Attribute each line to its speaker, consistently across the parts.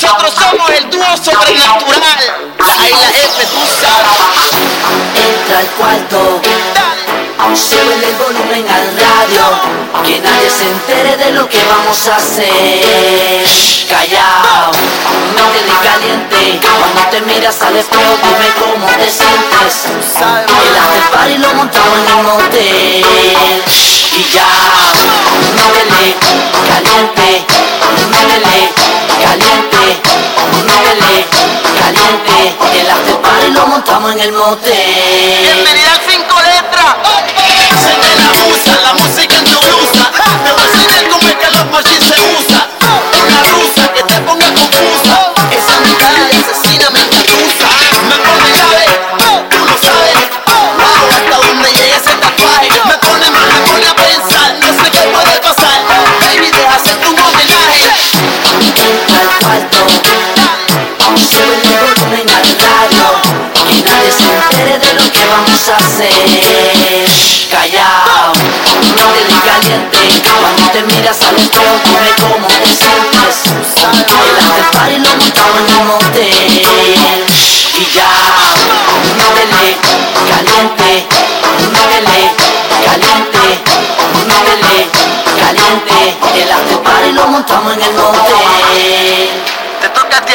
Speaker 1: Nosotros somos el dúo sobrenatural. La isla F, tú.
Speaker 2: Entra al cuarto. Sube el volumen al radio. Que nadie se entere de lo que vamos a hacer. Callao, no métele caliente. Cuando te miras al espejo, dime cómo te sientes. El after party lo montamos en el hotel. Y ya, métele caliente, caliente, muévele, caliente, que el after party lo montamos en el motel.
Speaker 1: Bienvenida al cinco letras. Se te la usa la música. ya sabes cómo come como y lo montamos en un motel Y ya, muévele, caliente Muévele, caliente Muévele, caliente El after party lo montamos en el motel Te toca ti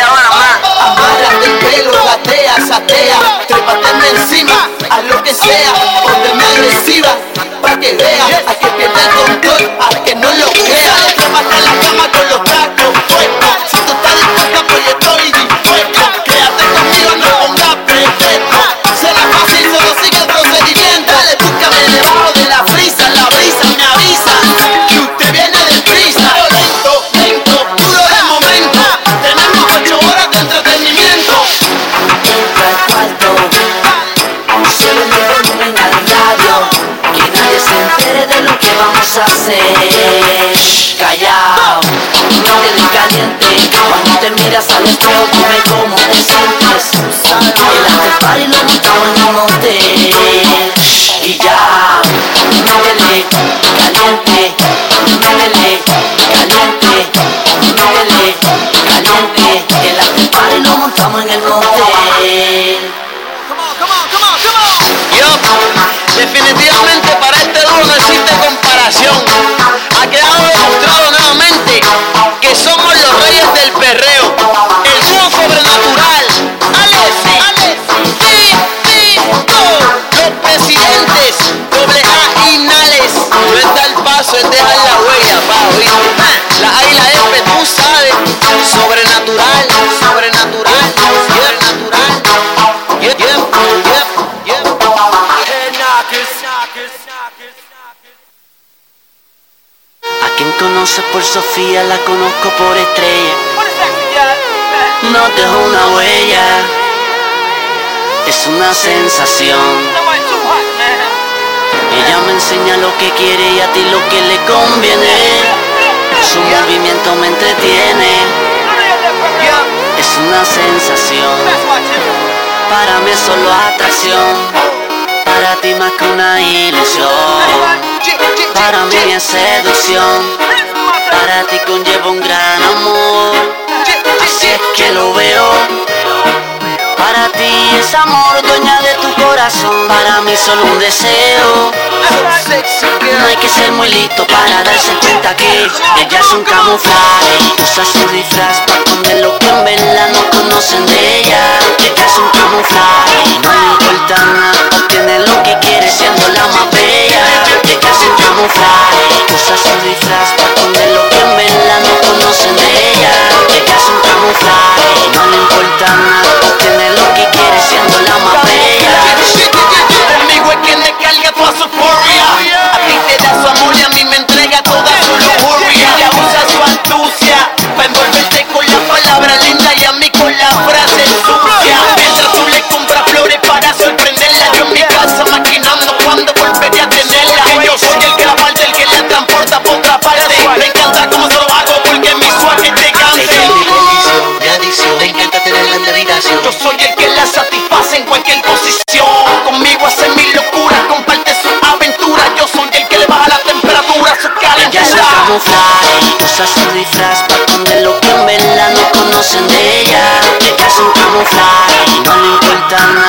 Speaker 1: Al espejo, dime cómo te sientes. El after party lo
Speaker 2: montamos quien conoce por Sofía la conozco por estrella. No dejo una huella. Es una sensación. Ella me enseña lo que quiere y a ti lo que le conviene. Su movimiento me entretiene. Es una sensación. Para mí es solo atracción. Para ti más que una ilusión. Para mí es seducción. Para ti conlleva un gran amor. Así es que lo veo. Para ti es amor, dueña de tu corazón. Para mí solo un deseo. No hay que ser muy listo para darse cuenta que ella es un camuflaje. Usa su disfraz para esconder lo que en verdad no conocen de ella. Ella es un camuflaje. No le importa nada, obtiene lo que quiere siendo la más bella. Ella es un camuflaje. Usa su disfraz para esconder lo que en verdad no conocen de ella. Ella es un camuflaje. No le importa nada, obtiene lo que quiere siendo la más bella.
Speaker 1: Conmigo es quien su amor a mí me entrega toda su lujuria. Ella usa su astucia para envolverte con la palabra linda y a mí con la frase sucia.
Speaker 2: Camuflaje, no importa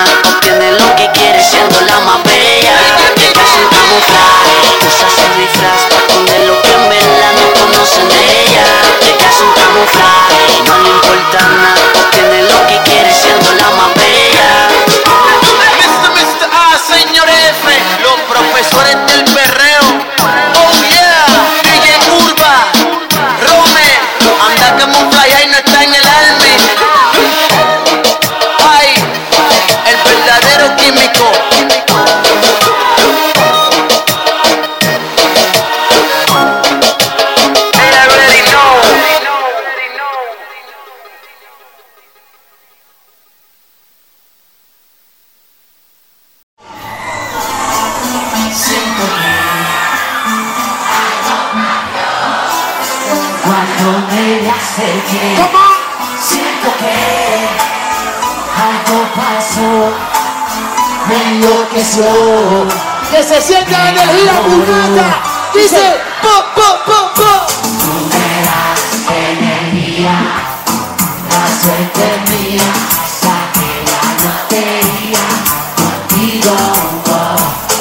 Speaker 2: la
Speaker 3: suerte es mía, saqué la lotería, contigo.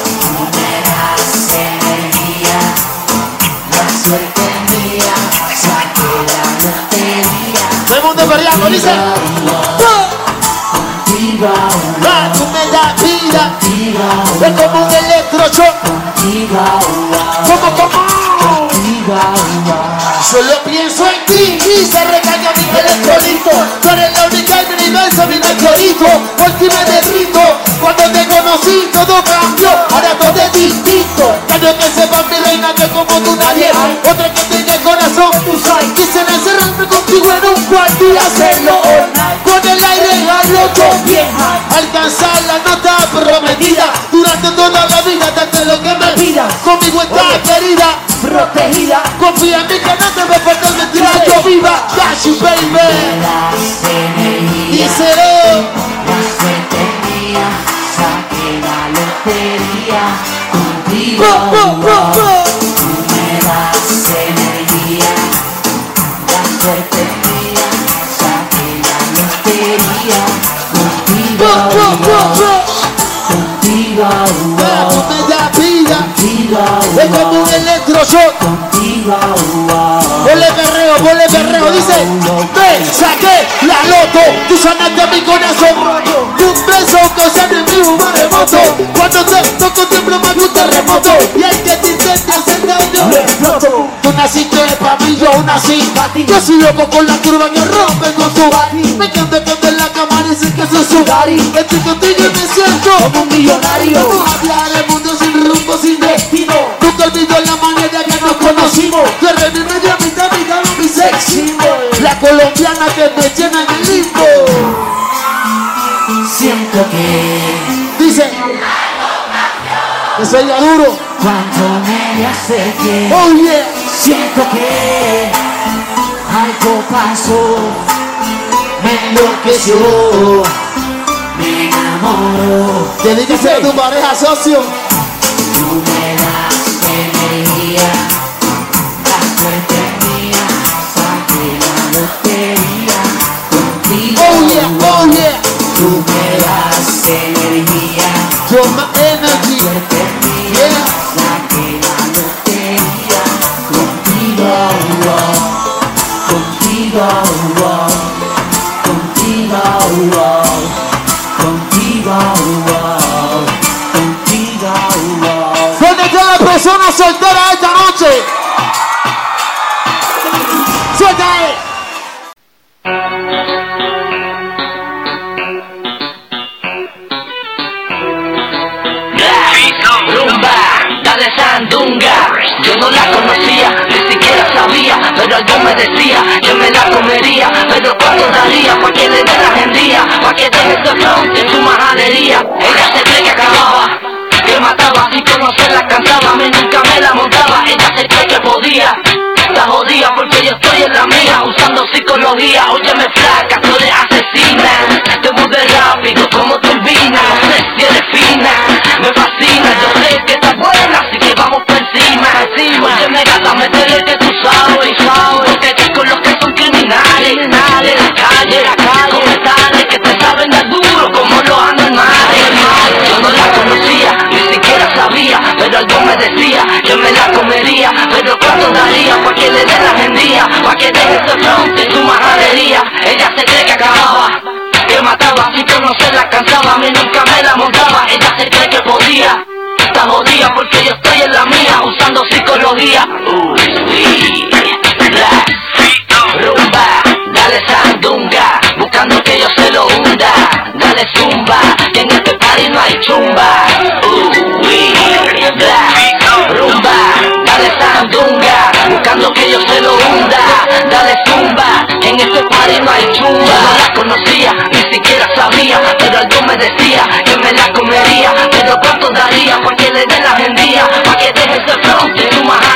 Speaker 3: Tú me das energía, la suerte mía, saqué la lotería.
Speaker 4: Todo el mundo perreando, dice. Po.
Speaker 3: Contigo,
Speaker 4: tú me das vida.
Speaker 3: contigo,
Speaker 4: Es como un
Speaker 3: contigo,
Speaker 4: Como, como. Solo pienso en ti y se recaña mi electrolito. Tú eres la única en mi universo, mi meteorito. Por ti me derrito. Cuando te conocí todo cambió. Ahora todo es distinto. Quiero que sepas mi reina que como tú nadie hay. Otra que tenga corazón. Tú sabes. Quisiera encerrarme contigo en un cuarto y hacerlo night. Con el aire a loco vieja. Alcanzar la nota prometida. Durante toda la vida darte lo que me pidas. Conmigo estás querida te me de tirar
Speaker 2: viva you baby. Díselo. La suerte mía Saqué la lotería Contigo
Speaker 4: Tú me das energía
Speaker 2: La
Speaker 4: suerte mía Saqué la lotería
Speaker 2: Contigo Contigo Contigo
Speaker 4: Es como un electroshock.
Speaker 2: contigo.
Speaker 4: Ponle perreo, ponle perreo, dice Ve, saqué la loto Tú sanaste mi corazón roto Un beso causa en mi un maremoto Cuando te toco tiemblo más un terremoto. Y el que te intente hacer daño. Lo exploto. Tú naciste pa' mí, yo nací pa' ti Yo soy loco con la curva que rompe con tu Me encanta cuando en la cama dicen que soy su daddy Estoy contigo y me siento como un millonario. Vamos a hablar el mundo sin rumbo, sin destino. Nunca olvido la manera que mi media mitad, mitad de mi sexy La colombiana que me llena en el limbo.
Speaker 2: Siento que
Speaker 4: Dice Que soy ya duro.
Speaker 2: cuando me acerqué
Speaker 4: Oh yeah.
Speaker 2: Siento que algo pasó, me enloqueció, me enamoró.
Speaker 4: Dedíquese a tu pareja socio.
Speaker 2: Tú me das energía,
Speaker 5: dale sandunga. Yo no la conocía, ni siquiera sabía, pero algo me decía, yo me la comería, pero cuánto daría pa' que le dé la agendía, pa' que deje ese front en su majadería. Ella se cree que acababa, que mataba, sin conocerla cansaba, a mí nunca me la montaba, ella se cree que podía. Está jodida porque yo estoy en la mía Usando psicología, óyeme flaca, tú eres asesina Te mueves rápido como turbina No sé si eres fina, me fascina Yo sé que estás buena, estoy con los que son criminales. De la calle, la calle. Comentales que te saben dar duro como los anormales Yo no la conocía, ni siquiera sabía Pero algo me decía, yo me la comería. Pero cuánto daría pa' que le dé la agendía Pa' que deje ese front en su majadería. Ella se cree que acababa Que mataba, sin conocerla cansaba A mí nunca me la montaba. Ella se cree que podía Está jodida porque yo estoy en la mía Usando psicología rumba Dale sandunga Buscando que yo se lo hunda. Dale zumba Que en este party no hay chumba. Uy, la rumba Dale sandunga Buscando que yo se lo hunda. Dale zumba Que en este party no hay chumba. No la conocía, ni siquiera sabía Pero algo me decía que me la comería. Pero cuánto daría pa' que le dé la agendía Pa' que deje ese front en su majadería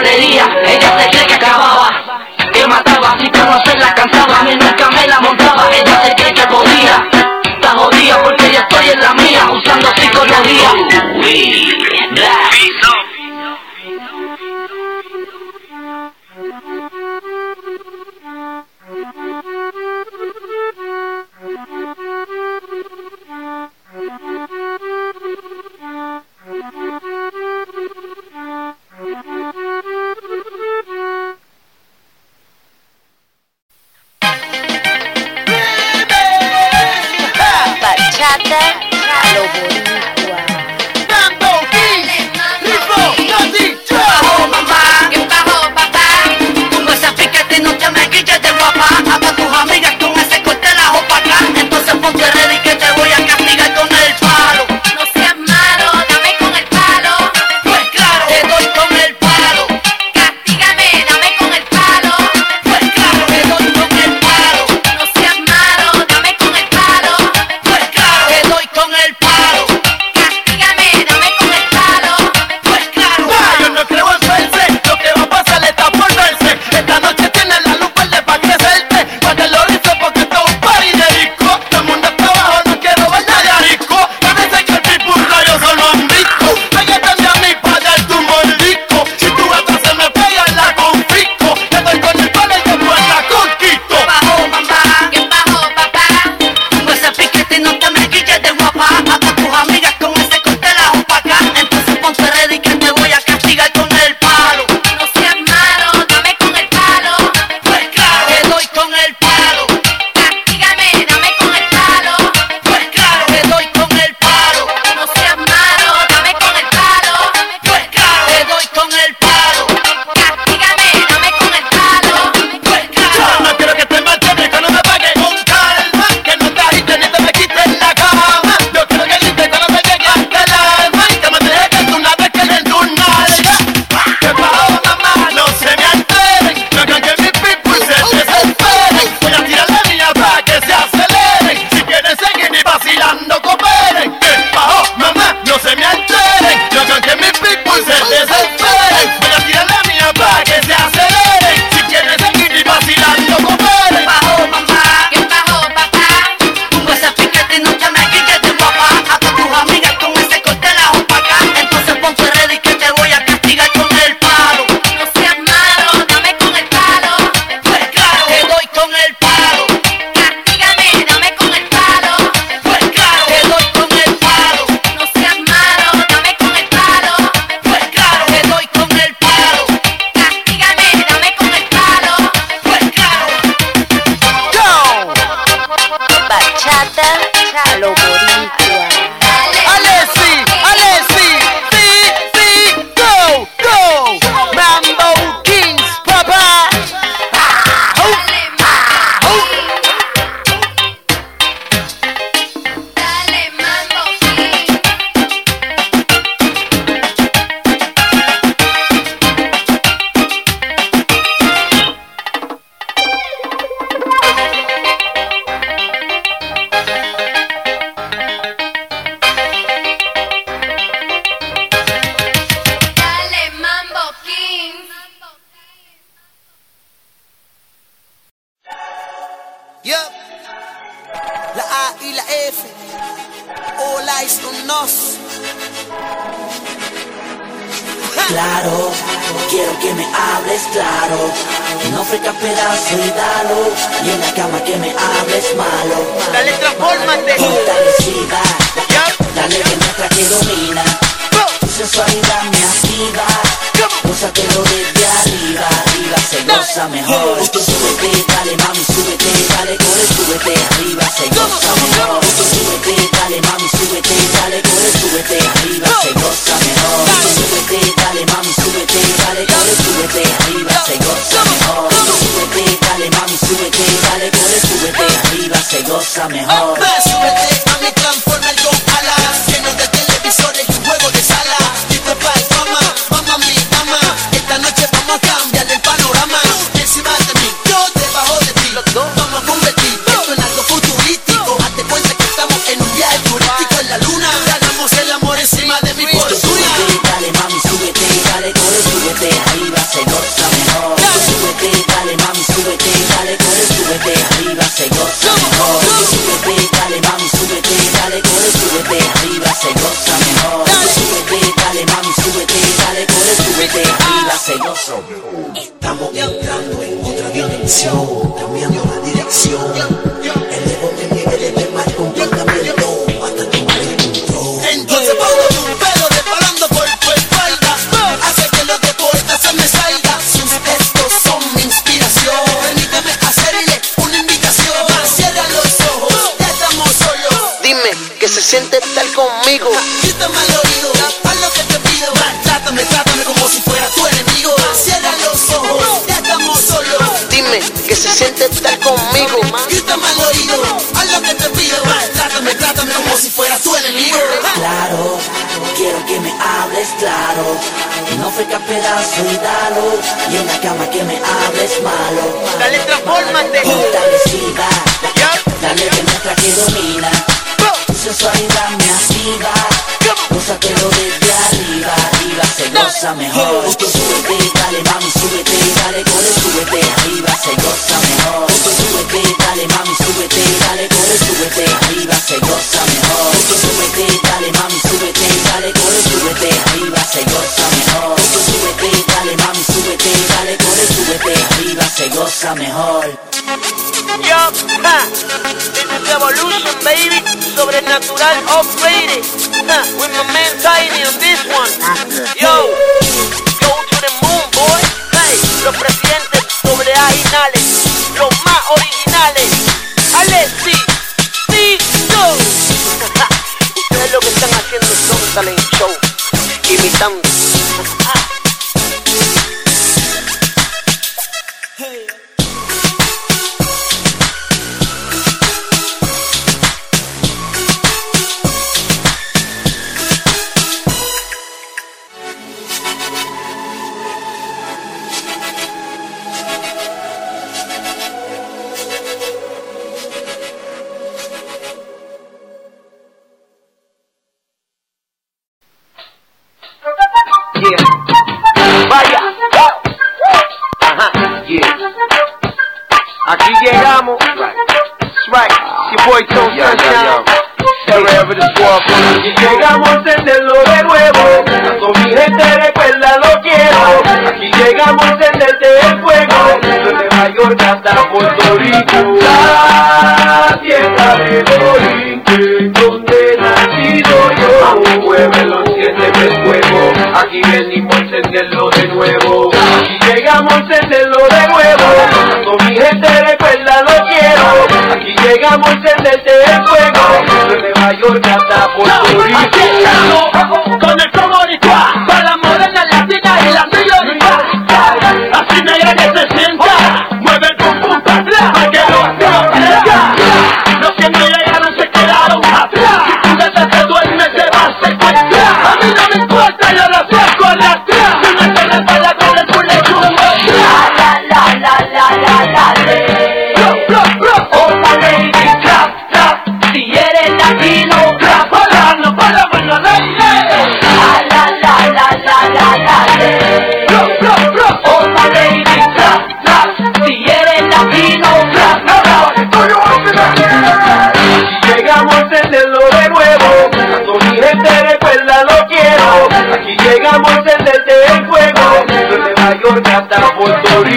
Speaker 5: a
Speaker 2: lo.
Speaker 3: hables claro. No pedazo y dalo. Y en la cama que me hables malo.
Speaker 2: Dale, transformate
Speaker 3: Fortalecida Dale demuestra que domina. Tu sensualidad me activa. Gózatelo desde arriba. Arriba se goza mejor
Speaker 6: Puerto Rico, la tierra de Borinque, donde he nacido yo. Aún muévelo, enciéndeme el fuego, aquí venimos a encenderlo de nuevo. Aquí llegamos a encenderlo de nuevo, con mi gente recuerda lo quiero. Aquí llegamos a encenderte el fuego, de Nueva York hasta Puerto Rico.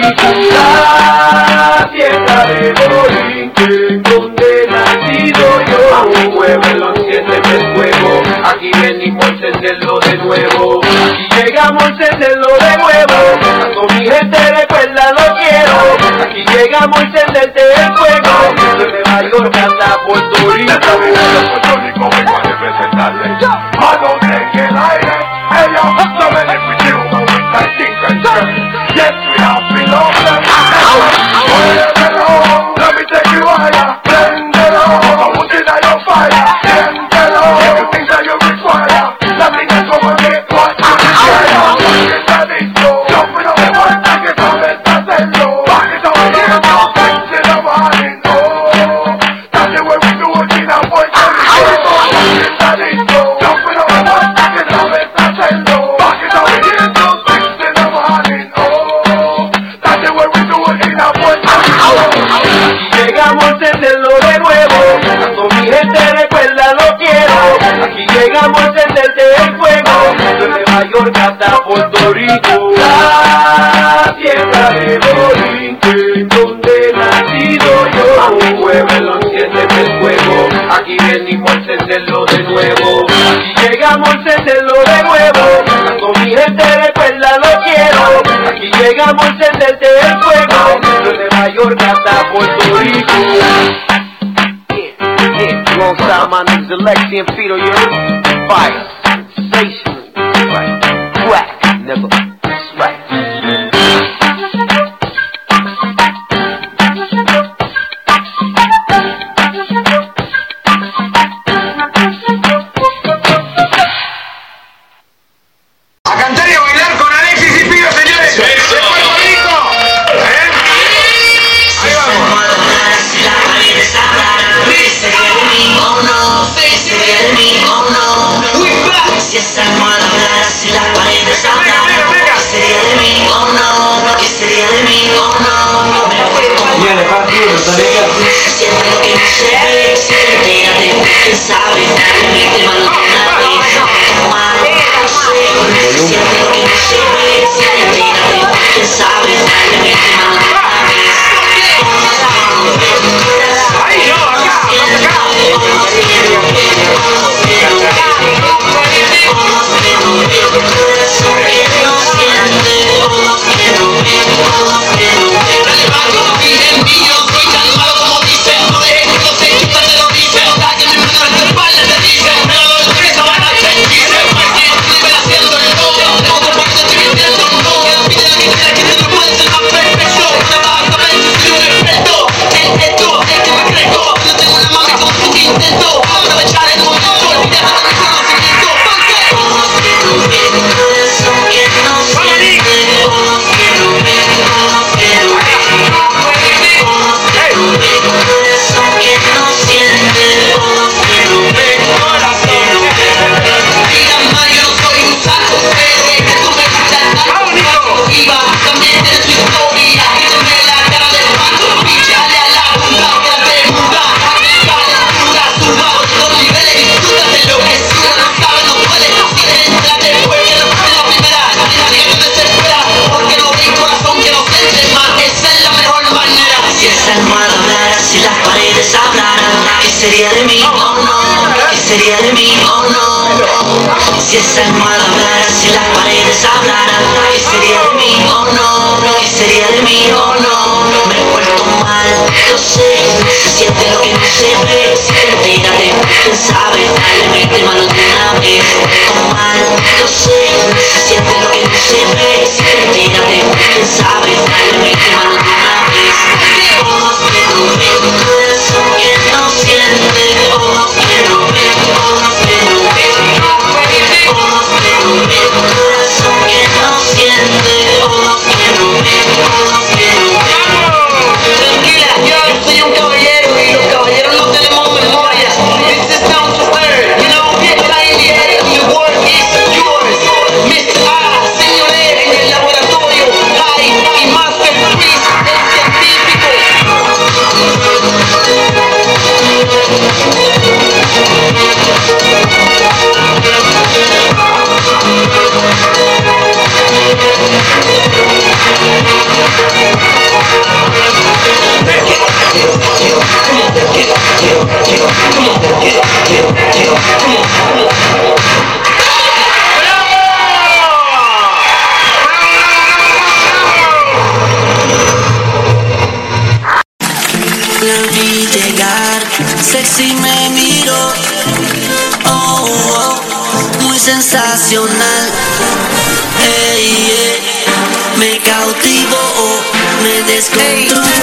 Speaker 6: La
Speaker 2: fiesta de donde nacido yo. A mi el fuego, aquí venimos a de nuevo. Aquí llegamos a encenderlo de nuevo, con mi gente recuerda lo quiero. Aquí llegamos a el fuego, desde Mallorca hasta Puerto Rico.
Speaker 6: Puerto Rico vengo a representarle, que
Speaker 2: la Lexi and Fido, you're fired. Cause I sensacional. Me cautivo o me descontrolo.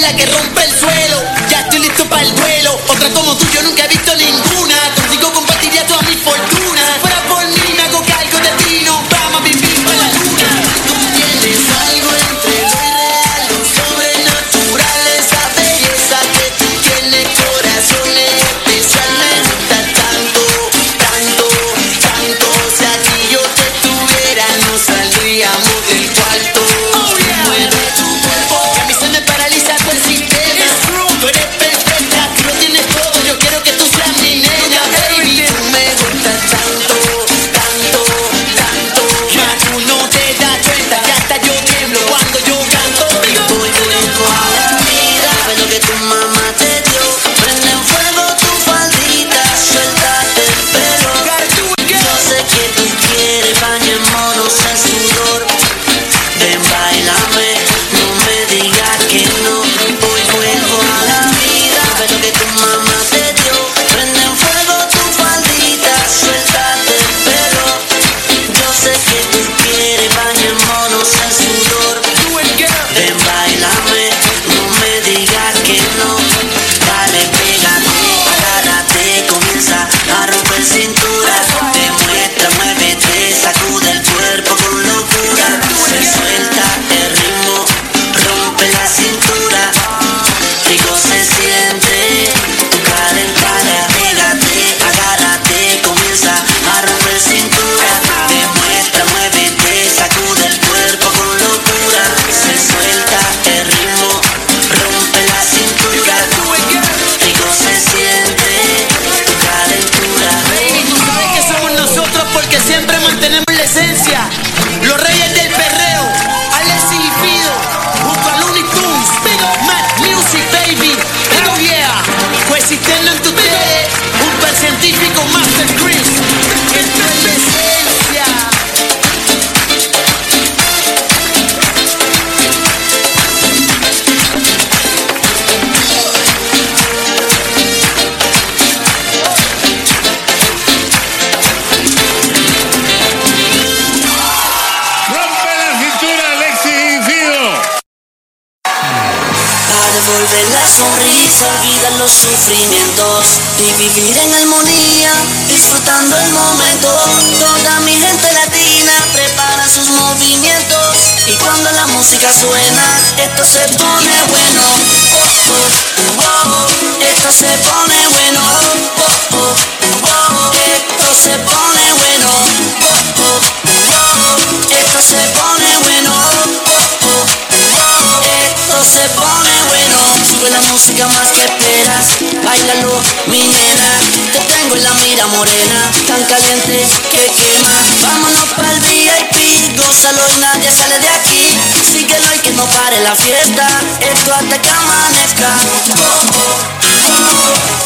Speaker 2: la que rompe el momento. Toda mi gente latina prepara sus movimientos. Y cuando la música suena, esto se pone bueno. Oh, oh, oh, esto se pone bueno. esto se pone la música más que esperas Bailalo, mi nena Te tengo en la mira morena. Tan caliente que quema. Vámonos pa'l VIP Gózalo y nadie sale de aquí. Síguelo y que no pare la fiesta. Esto hasta que amanezca oh,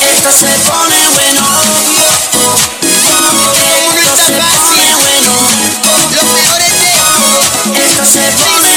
Speaker 2: Esto se pone bueno. Esto se pone bueno.
Speaker 1: Lo peor es
Speaker 2: Esto se pone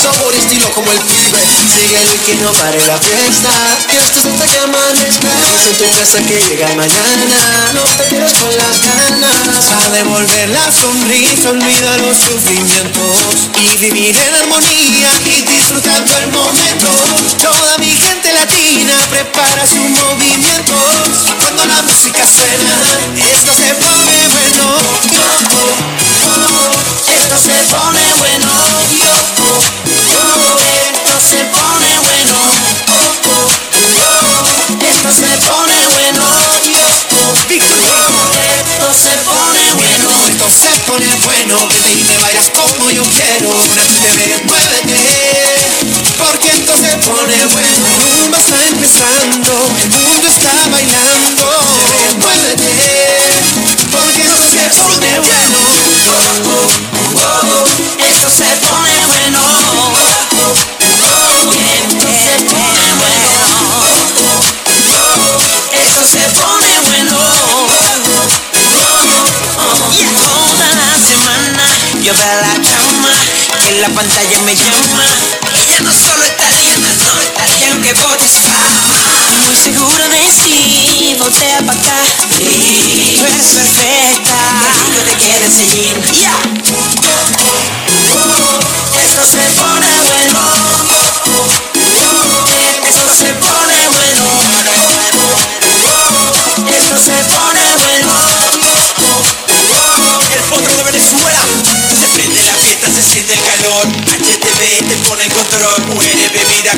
Speaker 7: Sabor estilo como el pibe. Síguele que no pare la fiesta. Que esto hasta que amanezca. En tu casa que llega mañana. No te quedes con las ganas. A devolver la sonrisa Olvida los sufrimientos. Y vivir en armonía Y disfrutando el momento. Toda mi gente latina Prepara su movimiento. Cuando la música suena Esto se
Speaker 8: va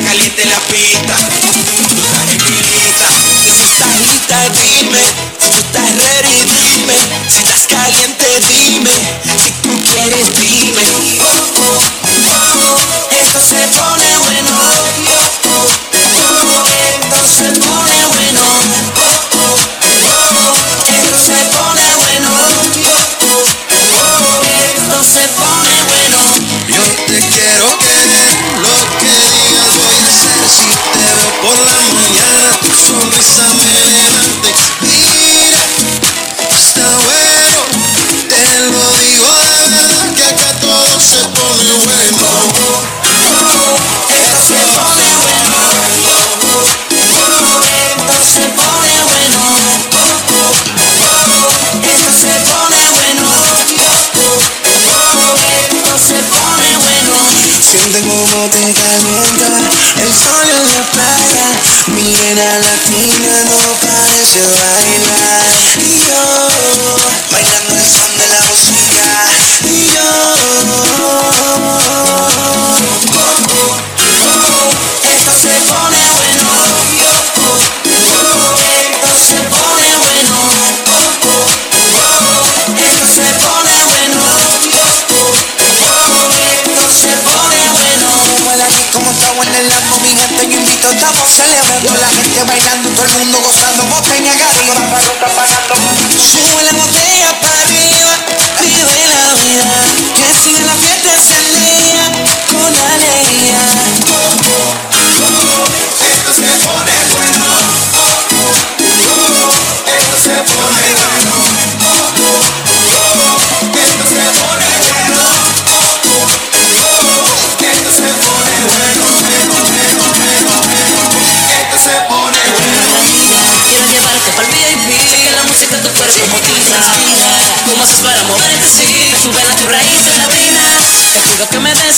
Speaker 8: caliente la pista.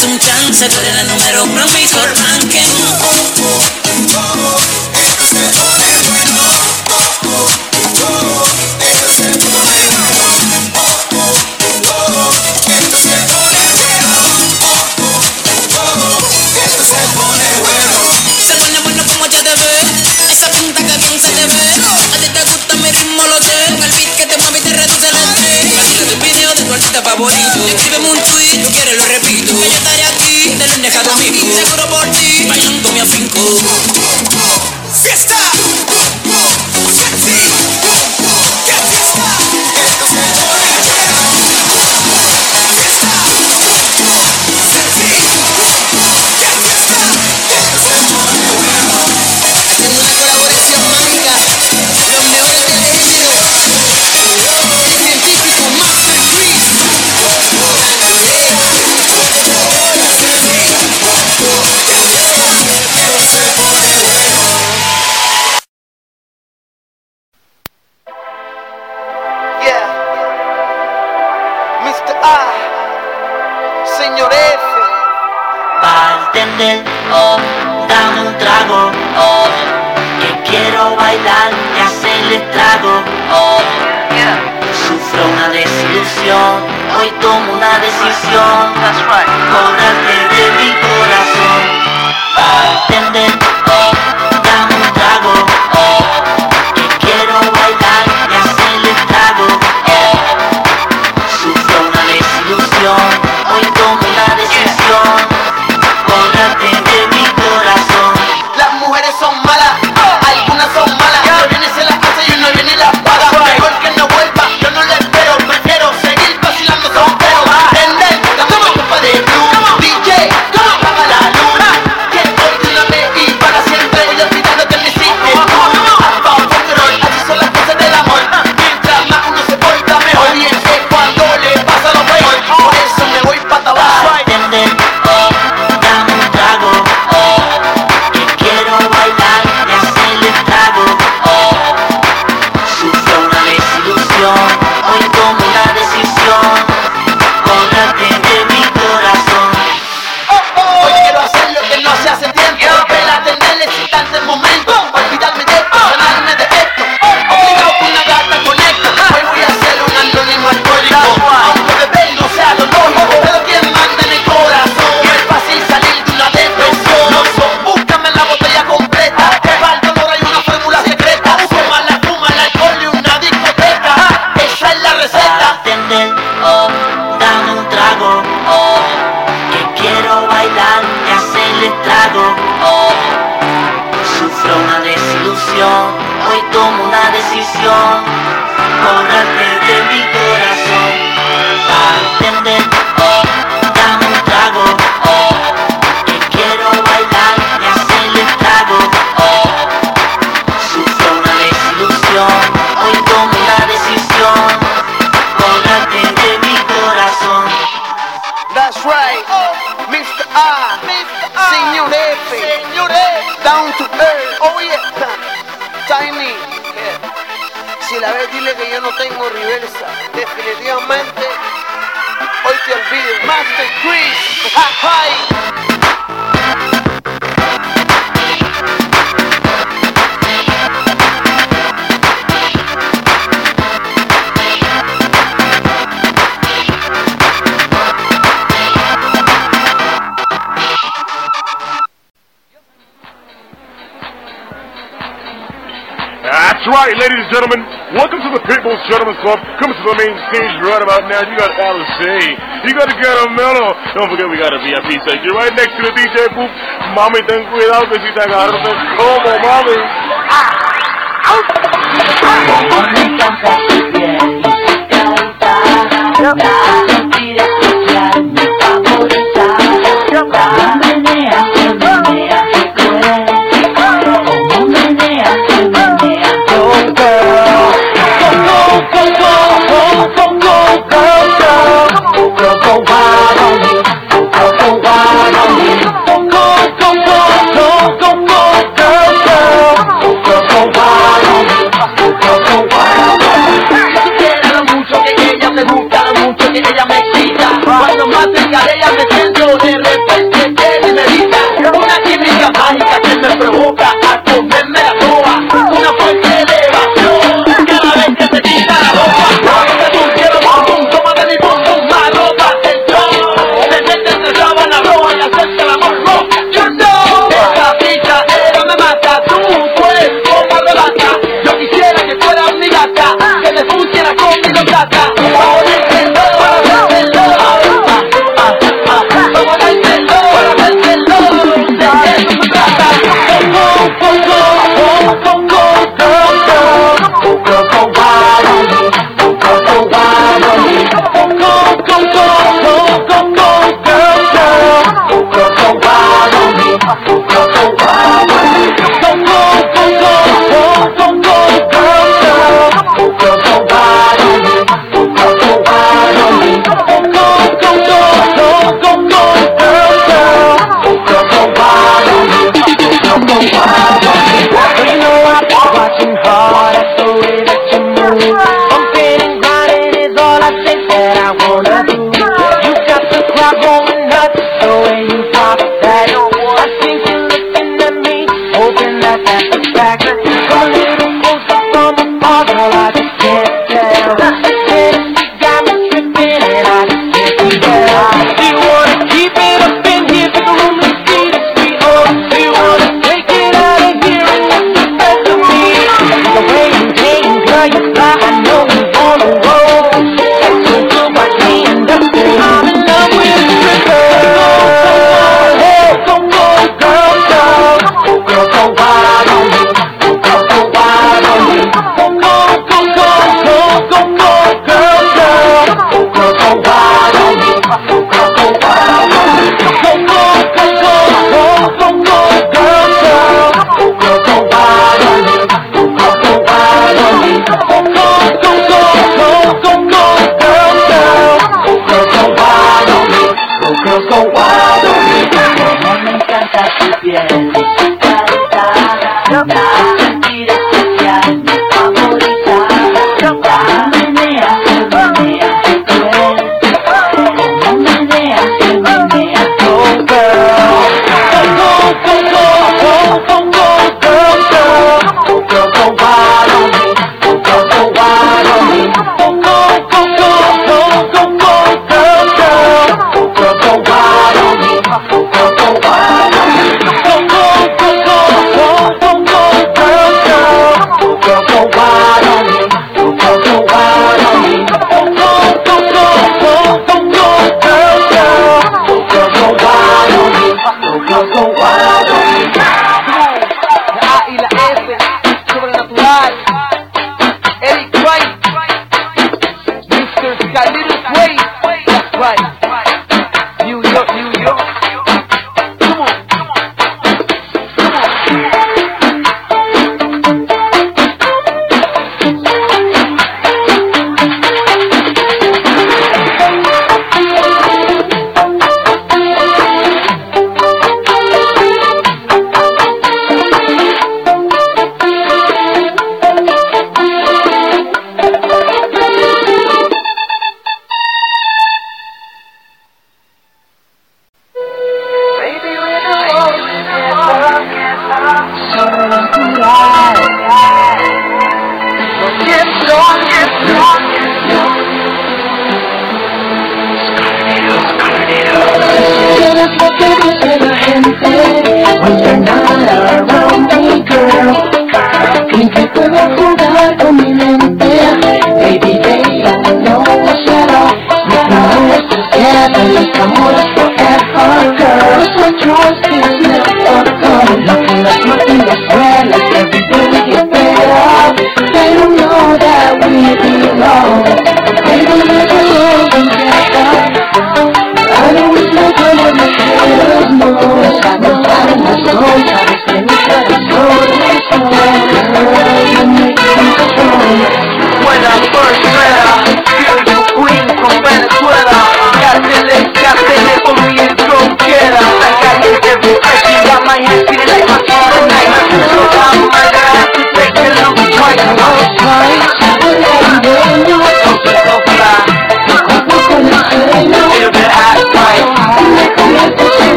Speaker 8: un chance, tú eres
Speaker 9: amor. Sufro una desilusión, hoy tomo una decisión. Cobrarte de mi corazón.
Speaker 2: Tender gentlemen, welcome to the Pitbulls Gentlemen's Club. Coming to the main stage right about now, you got Alice you got Caramelo. Don't forget, we got a VIP section right next to the DJ booth. Mami, ten cuidado que si te agarras, como mami.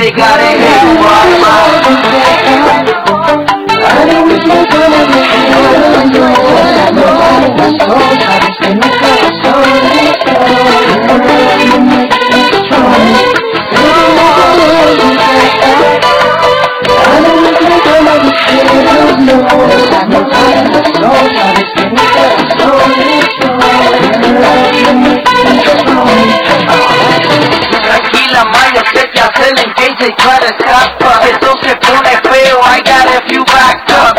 Speaker 10: they
Speaker 5: got
Speaker 10: it. I wish my girl
Speaker 5: by the. Esto se pone feo, I got a few backed up.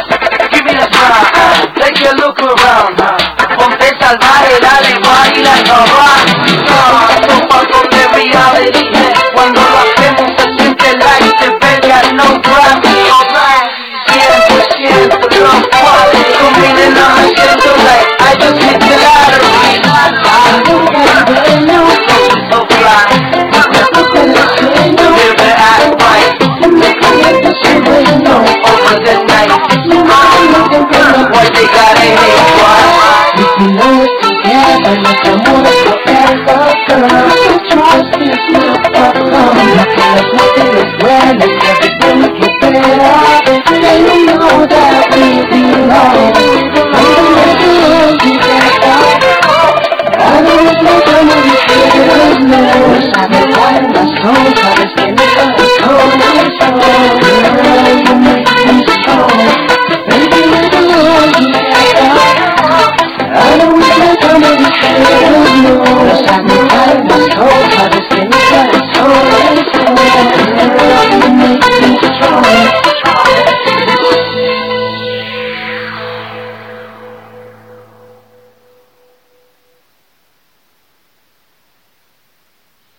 Speaker 5: Give me the drop, take a look around. Ponte salvaje, dale igual y la roba.